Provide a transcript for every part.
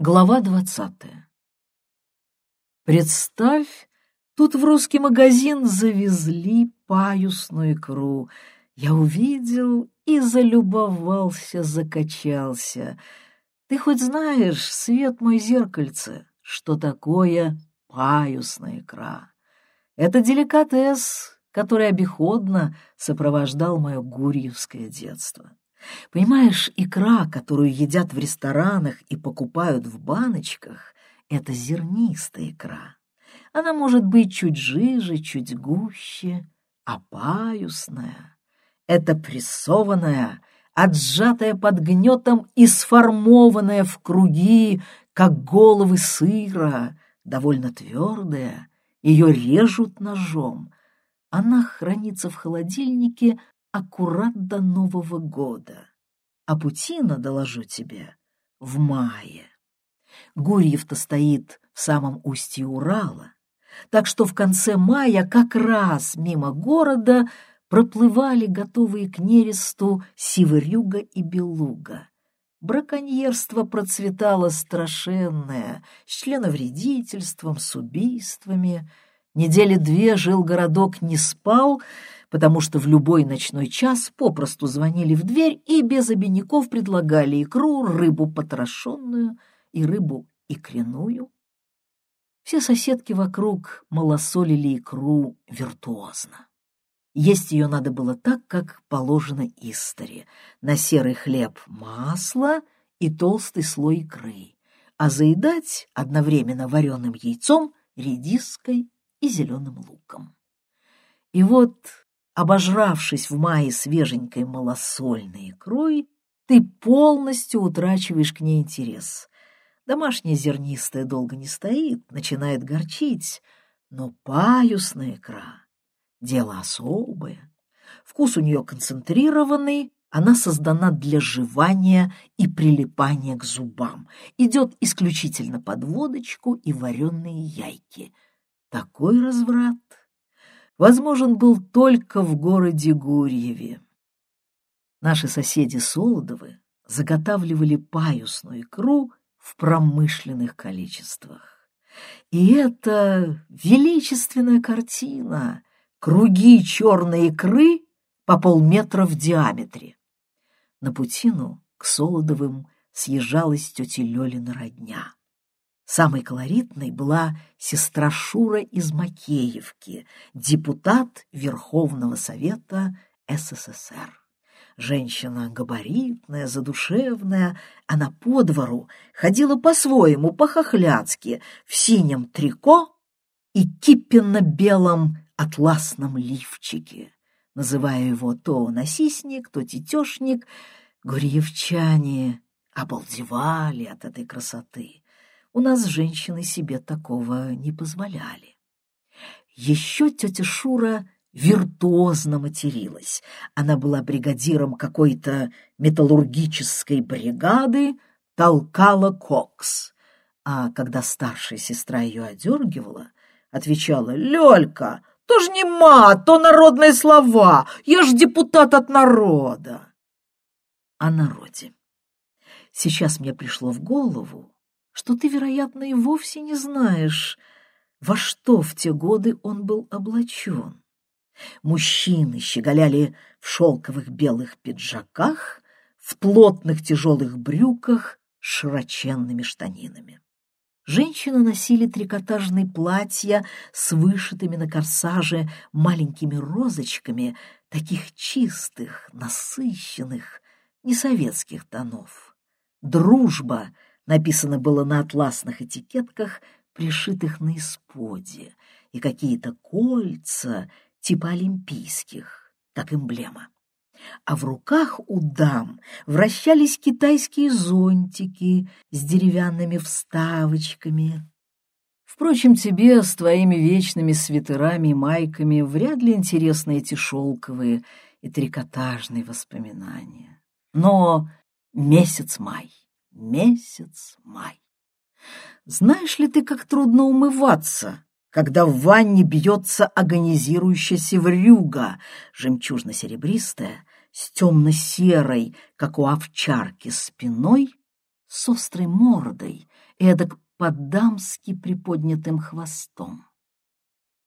Глава двадцатая. Представь, тут в русский магазин завезли паюсную икру. Я увидел и залюбовался, закачался. Ты хоть знаешь, свет мой зеркальце, что такое паюсная икра? Это деликатес, который обиходно сопровождал мое гурьевское детство. Понимаешь, икра, которую едят в ресторанах и покупают в баночках, это зернистая икра. Она может быть чуть жиже, чуть гуще, а паюсная — это прессованная, отжатая под гнетом и сформованная в круги, как головы сыра, довольно твердая, ее режут ножом. Она хранится в холодильнике аккурат до Нового года. А Путина, доложу тебе, в мае. Гурьев-то стоит в самом устье Урала, так что в конце мая как раз мимо города проплывали готовые к нересту сивырюга и белуга. Браконьерство процветало страшенное, с членовредительством, с убийствами. Недели две жил городок не спал — потому что в любой ночной час попросту звонили в дверь и без обиняков предлагали икру, рыбу потрошенную и рыбу икряную. Все соседки вокруг малосолили икру виртуозно. Есть ее надо было так, как положено истори. На серый хлеб масло и толстый слой икры, а заедать одновременно вареным яйцом, редиской и зеленым луком. И вот обожравшись в мае свеженькой малосольной икрой, ты полностью утрачиваешь к ней интерес. Домашняя зернистая долго не стоит, начинает горчить, но паюсная икра — дело особое. Вкус у нее концентрированный, она создана для жевания и прилипания к зубам, идет исключительно под водочку и вареные яйки. Такой разврат возможен был только в городе Гурьеве. Наши соседи Солодовы заготавливали паюсную икру в промышленных количествах. И это величественная картина, круги черной икры по полметра в диаметре. На путину к Солодовым съезжалась тетя Лёлина родня. Самой колоритной была сестра Шура из Макеевки, депутат Верховного Совета СССР. Женщина габаритная, задушевная, она по двору ходила по-своему, по-хохляцки, в синем трико и кипенно-белом атласном лифчике, называя его то насисник, то тетешник. Гурьевчане обалдевали от этой красоты. У нас женщины себе такого не позволяли. Еще тетя Шура виртуозно материлась. Она была бригадиром какой-то металлургической бригады, толкала кокс. А когда старшая сестра ее одергивала, отвечала «Лёлька, то ж не мат, то народные слова, я ж депутат от народа». О народе. Сейчас мне пришло в голову, что ты, вероятно, и вовсе не знаешь, во что в те годы он был облачен. Мужчины щеголяли в шелковых белых пиджаках, в плотных тяжелых брюках с широченными штанинами. Женщины носили трикотажные платья с вышитыми на корсаже маленькими розочками, таких чистых, насыщенных, несоветских тонов. Дружба — Написано было на атласных этикетках, пришитых на исподе, и какие-то кольца типа олимпийских, как эмблема. А в руках у дам вращались китайские зонтики с деревянными вставочками. Впрочем, тебе с твоими вечными свитерами и майками вряд ли интересны эти шелковые и трикотажные воспоминания. Но месяц май месяц май. Знаешь ли ты, как трудно умываться, когда в ванне бьется агонизирующая севрюга, жемчужно-серебристая, с темно-серой, как у овчарки, спиной, с острой мордой, эдак по-дамски приподнятым хвостом.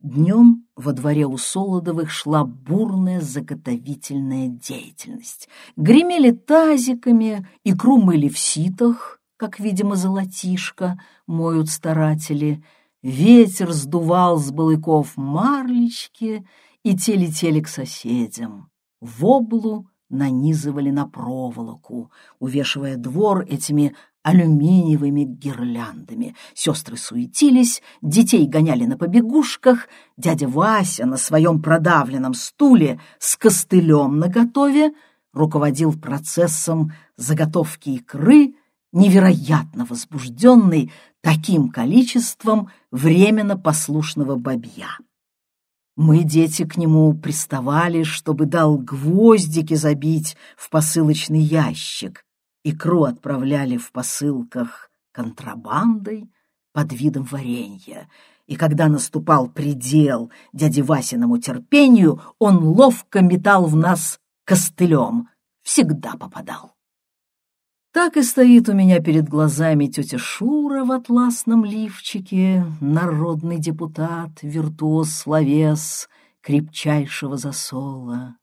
Днем во дворе у Солодовых шла бурная заготовительная деятельность. Гремели тазиками, икру мыли в ситах, как, видимо, золотишко моют старатели. Ветер сдувал с балыков марлечки, и те летели к соседям. В облу нанизывали на проволоку, увешивая двор этими алюминиевыми гирляндами. Сестры суетились, детей гоняли на побегушках, дядя Вася на своем продавленном стуле с костылем наготове руководил процессом заготовки икры, невероятно возбужденный таким количеством временно послушного бабья. Мы, дети, к нему приставали, чтобы дал гвоздики забить в посылочный ящик. Икру отправляли в посылках контрабандой под видом варенья. И когда наступал предел дяде Васиному терпению, он ловко метал в нас костылем. Всегда попадал. Так и стоит у меня перед глазами тетя Шура в атласном лифчике, народный депутат, виртуоз-словес крепчайшего засола.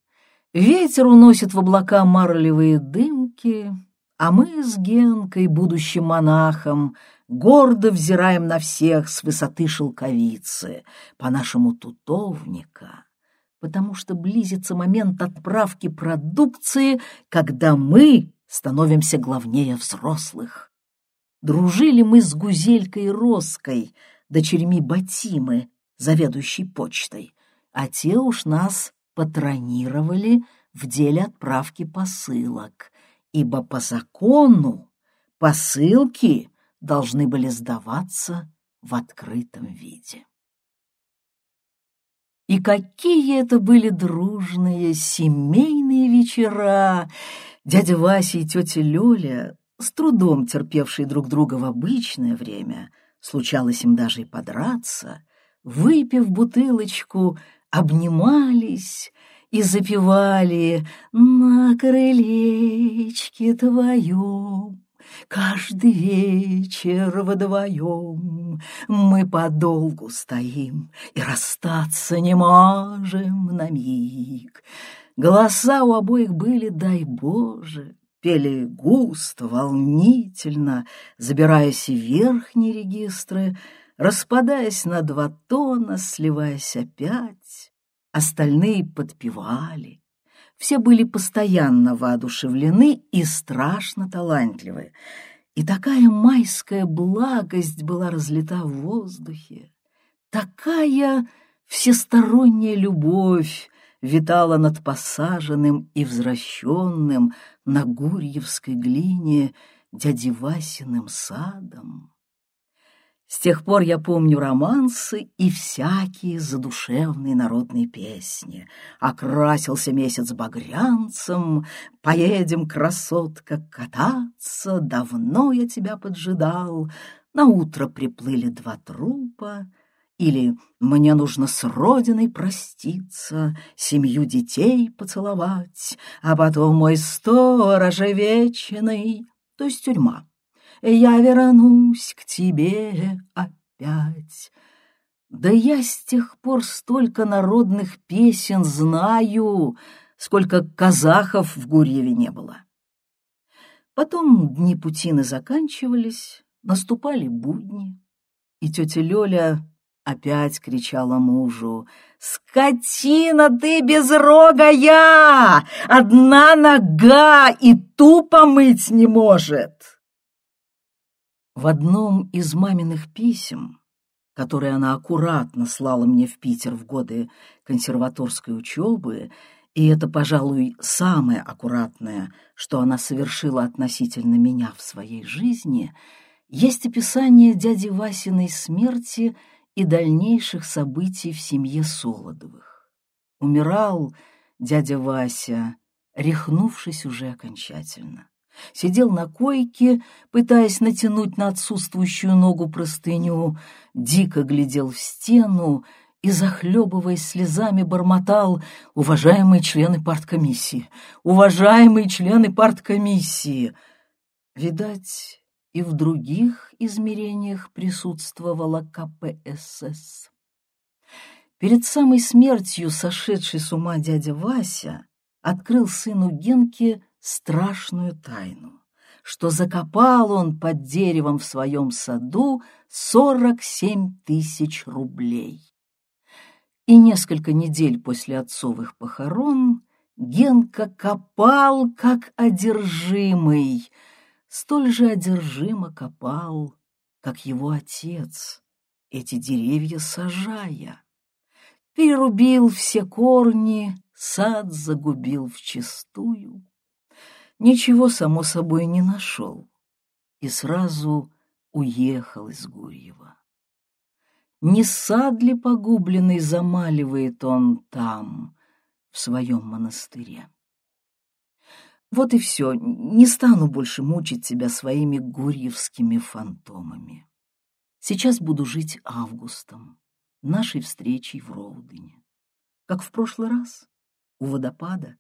Ветер уносит в облака марлевые дымки, а мы с Генкой, будущим монахом, гордо взираем на всех с высоты шелковицы, по-нашему тутовника, потому что близится момент отправки продукции, когда мы становимся главнее взрослых. Дружили мы с Гузелькой Роской, дочерьми Батимы, заведующей почтой, а те уж нас патронировали в деле отправки посылок, ибо по закону посылки должны были сдаваться в открытом виде. И какие это были дружные семейные вечера! Дядя Вася и тетя Лёля, с трудом терпевшие друг друга в обычное время, случалось им даже и подраться, выпив бутылочку, обнимались и запевали «На крылечке твоем Каждый вечер вдвоем мы подолгу стоим и расстаться не можем на миг. Голоса у обоих были, дай Боже, пели густо, волнительно, забираясь в верхние регистры, распадаясь на два тона, сливаясь опять. Остальные подпевали. Все были постоянно воодушевлены и страшно талантливы. И такая майская благость была разлита в воздухе, такая всесторонняя любовь, витала над посаженным и возвращенным на Гурьевской глине дяди Васиным садом. С тех пор я помню романсы и всякие задушевные народные песни. Окрасился месяц багрянцем, поедем, красотка, кататься, давно я тебя поджидал. На утро приплыли два трупа, или «Мне нужно с родиной проститься, семью детей поцеловать, а потом мой сторож вечный», то есть тюрьма. «Я вернусь к тебе опять». Да я с тех пор столько народных песен знаю, сколько казахов в Гурьеве не было. Потом дни Путины заканчивались, наступали будни, и тетя Лёля Опять кричала мужу. «Скотина ты безрогая! Одна нога и тупо мыть не может!» В одном из маминых писем, которые она аккуратно слала мне в Питер в годы консерваторской учебы, и это, пожалуй, самое аккуратное, что она совершила относительно меня в своей жизни, есть описание дяди Васиной смерти — и дальнейших событий в семье Солодовых. Умирал дядя Вася, рехнувшись уже окончательно. Сидел на койке, пытаясь натянуть на отсутствующую ногу простыню, дико глядел в стену и, захлебываясь слезами, бормотал «Уважаемые члены парткомиссии! Уважаемые члены парткомиссии!» Видать, и в других измерениях присутствовала КПСС. Перед самой смертью сошедший с ума дядя Вася открыл сыну Генке страшную тайну, что закопал он под деревом в своем саду сорок семь тысяч рублей. И несколько недель после отцовых похорон Генка копал, как одержимый, столь же одержимо копал, как его отец, эти деревья сажая. Перерубил все корни, сад загубил вчистую. Ничего, само собой, не нашел и сразу уехал из Гурьева. Не сад ли погубленный замаливает он там, в своем монастыре? Вот и все, не стану больше мучить тебя своими гурьевскими фантомами. Сейчас буду жить августом, нашей встречей в Роудене. Как в прошлый раз, у водопада.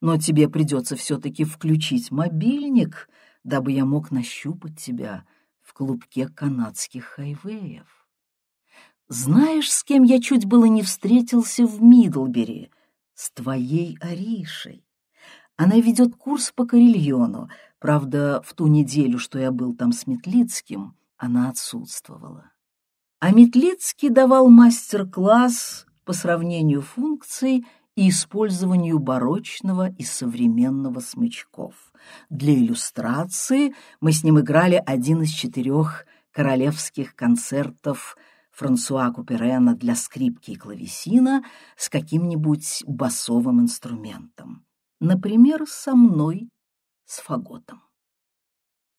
Но тебе придется все-таки включить мобильник, дабы я мог нащупать тебя в клубке канадских хайвеев. Знаешь, с кем я чуть было не встретился в Мидлбери? С твоей Аришей. Она ведет курс по карельону. Правда, в ту неделю, что я был там с Метлицким, она отсутствовала. А Метлицкий давал мастер-класс по сравнению функций и использованию барочного и современного смычков. Для иллюстрации мы с ним играли один из четырех королевских концертов Франсуа Куперена для скрипки и клавесина с каким-нибудь басовым инструментом. Например, со мной, с фаготом.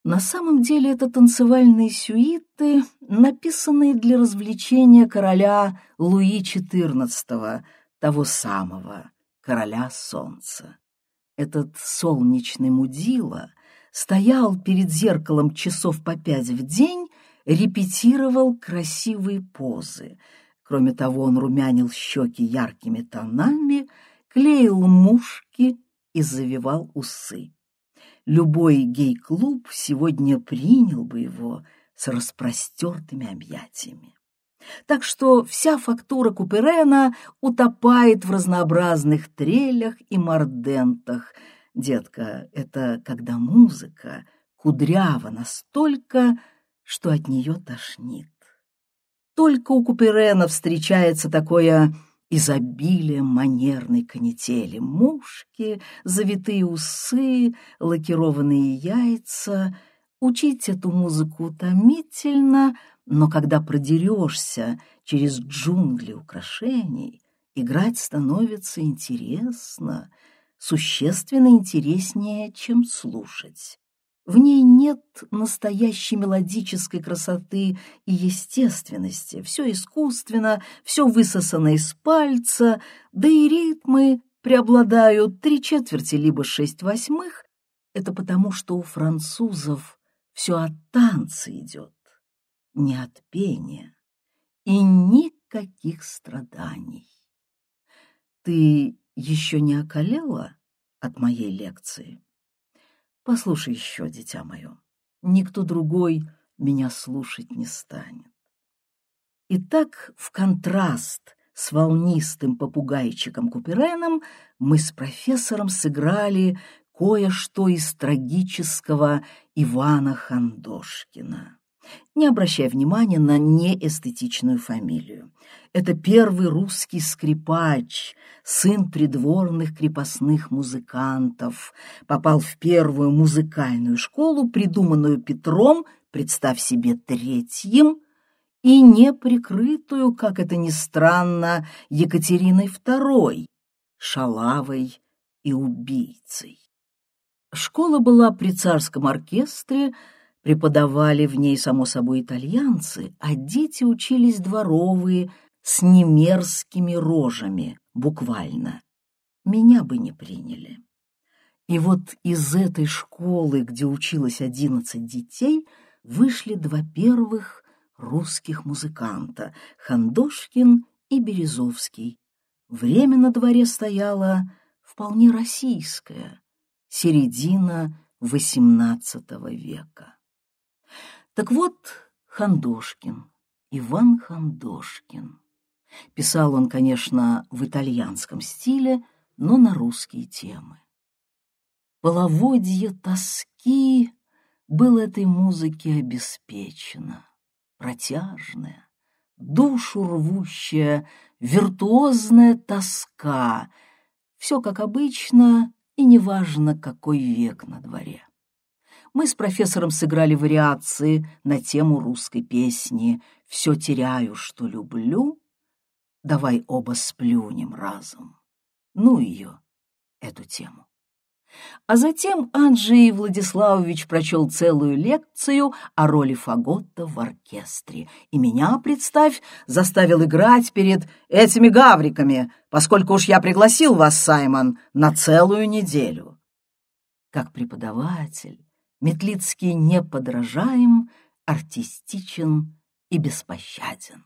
На самом деле это танцевальные сюиты, написанные для развлечения короля Луи XIV, того самого короля солнца. Этот солнечный мудила стоял перед зеркалом часов по пять в день, репетировал красивые позы. Кроме того, он румянил щеки яркими тонами, клеил мушки и завивал усы. Любой гей-клуб сегодня принял бы его с распростертыми объятиями. Так что вся фактура Куперена утопает в разнообразных трелях и мордентах. Детка, это когда музыка кудрява настолько, что от нее тошнит. Только у Куперена встречается такое изобилие манерной канители. Мушки, завитые усы, лакированные яйца. Учить эту музыку утомительно, но когда продерешься через джунгли украшений, играть становится интересно, существенно интереснее, чем слушать. В ней нет настоящей мелодической красоты и естественности. Все искусственно, все высосано из пальца, да и ритмы преобладают три четверти либо шесть восьмых. Это потому, что у французов все от танца идет, не от пения и никаких страданий. Ты еще не околела от моей лекции? Послушай еще, дитя мое, никто другой меня слушать не станет. Итак, в контраст с волнистым попугайчиком Купереном мы с профессором сыграли кое-что из трагического Ивана Хандошкина. Не обращай внимания на неэстетичную фамилию. Это первый русский скрипач, сын придворных крепостных музыкантов. Попал в первую музыкальную школу, придуманную Петром, представь себе, третьим, и не прикрытую, как это ни странно, Екатериной II, шалавой и убийцей. Школа была при царском оркестре, Преподавали в ней, само собой, итальянцы, а дети учились дворовые, с немерзкими рожами, буквально. Меня бы не приняли. И вот из этой школы, где училось одиннадцать детей, вышли два первых русских музыканта — Хандошкин и Березовский. Время на дворе стояло вполне российское, середина XVIII века. Так вот, Хандошкин, Иван Хандошкин. Писал он, конечно, в итальянском стиле, но на русские темы. Половодье тоски было этой музыке обеспечено, протяжная, душу рвущая, виртуозная тоска, все как обычно и неважно, какой век на дворе. Мы с профессором сыграли вариации на тему русской песни «Все теряю, что люблю», «Давай оба сплюнем разом». Ну ее, эту тему. А затем Анджей Владиславович прочел целую лекцию о роли фагота в оркестре. И меня, представь, заставил играть перед этими гавриками, поскольку уж я пригласил вас, Саймон, на целую неделю. Как преподаватель, Метлицкий неподражаем, артистичен и беспощаден.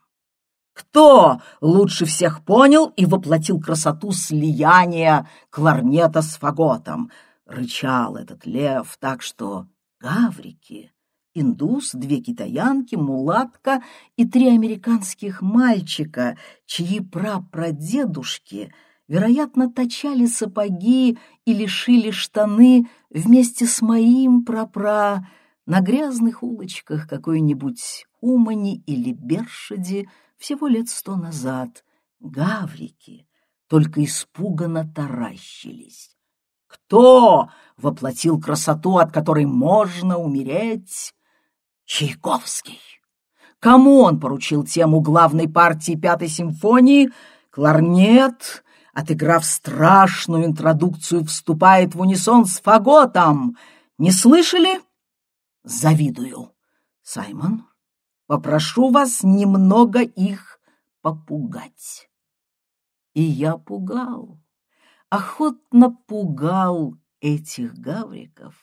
Кто лучше всех понял и воплотил красоту слияния кларнета с фаготом? Рычал этот лев так, что гаврики, индус, две китаянки, мулатка и три американских мальчика, чьи прапрадедушки, вероятно, точали сапоги или шили штаны вместе с моим прапра на грязных улочках какой-нибудь Умани или Бершади всего лет сто назад гаврики только испуганно таращились. Кто воплотил красоту, от которой можно умереть? Чайковский. Кому он поручил тему главной партии Пятой симфонии? Кларнет, отыграв страшную интродукцию, вступает в унисон с фаготом. Не слышали? Завидую. Саймон, Попрошу вас немного их попугать. И я пугал, охотно пугал этих гавриков,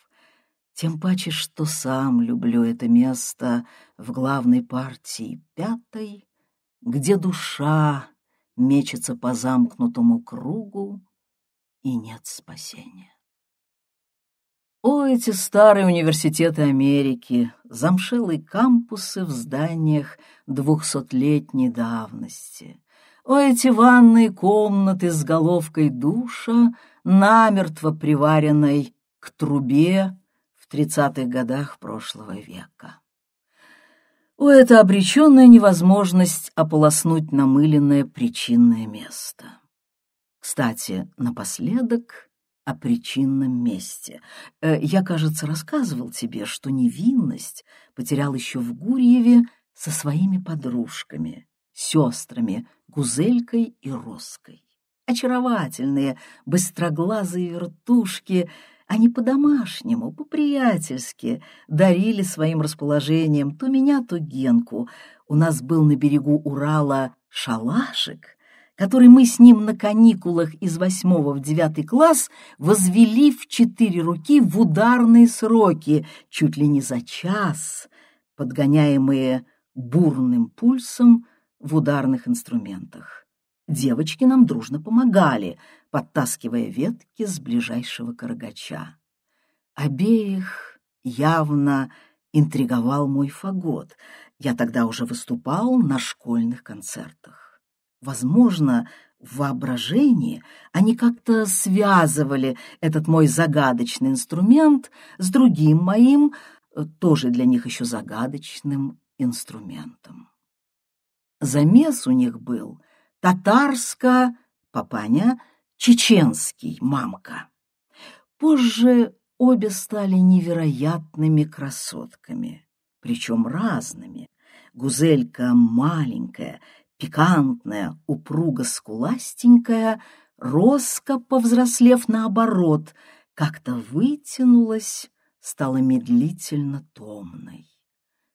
тем паче, что сам люблю это место в главной партии пятой, где душа мечется по замкнутому кругу и нет спасения. О, эти старые университеты Америки, замшелые кампусы в зданиях двухсотлетней давности. О, эти ванные комнаты с головкой душа, намертво приваренной к трубе в тридцатых годах прошлого века. О, это обреченная невозможность ополоснуть намыленное причинное место. Кстати, напоследок о причинном месте. Э, я, кажется, рассказывал тебе, что невинность потерял еще в Гурьеве со своими подружками, сестрами Гузелькой и Роской. Очаровательные, быстроглазые вертушки, они по-домашнему, по-приятельски дарили своим расположением то меня, то Генку. У нас был на берегу Урала шалашик, который мы с ним на каникулах из восьмого в девятый класс возвели в четыре руки в ударные сроки, чуть ли не за час, подгоняемые бурным пульсом в ударных инструментах. Девочки нам дружно помогали, подтаскивая ветки с ближайшего карагача. Обеих явно интриговал мой фагот. Я тогда уже выступал на школьных концертах. Возможно, в воображении они как-то связывали этот мой загадочный инструмент с другим моим, э, тоже для них еще загадочным инструментом. Замес у них был татарско, папаня, чеченский, мамка. Позже обе стали невероятными красотками, причем разными. Гузелька маленькая, пикантная, упруго-скуластенькая, Роска, повзрослев наоборот, как-то вытянулась, стала медлительно томной.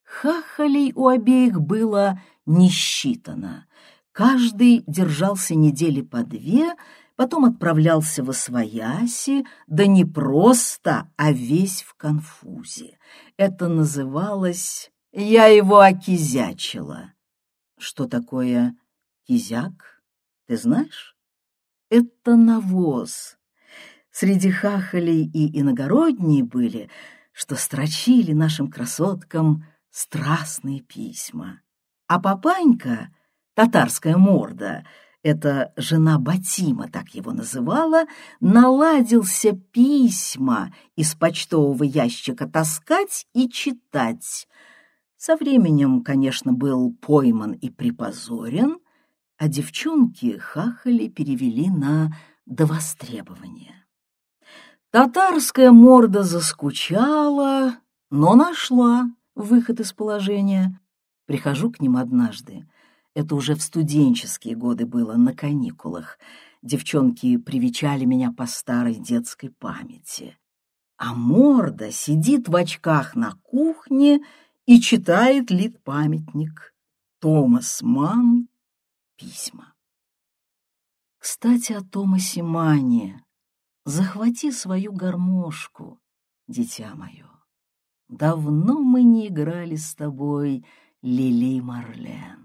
Хахалей у обеих было не считано. Каждый держался недели по две, потом отправлялся во свояси, да не просто, а весь в конфузе. Это называлось «я его окизячила». Что такое кизяк, ты знаешь? Это навоз. Среди хахалей и иногородней были, что строчили нашим красоткам страстные письма. А папанька, татарская морда, это жена Батима так его называла, наладился письма из почтового ящика таскать и читать. Со временем, конечно, был пойман и припозорен, а девчонки хахали перевели на довостребование. Татарская морда заскучала, но нашла выход из положения. Прихожу к ним однажды. Это уже в студенческие годы было, на каникулах. Девчонки привечали меня по старой детской памяти. А морда сидит в очках на кухне и читает лид-памятник. Томас Ман. Письма. Кстати, о Томасе Мане. Захвати свою гармошку, дитя мое. Давно мы не играли с тобой Лили Марлен.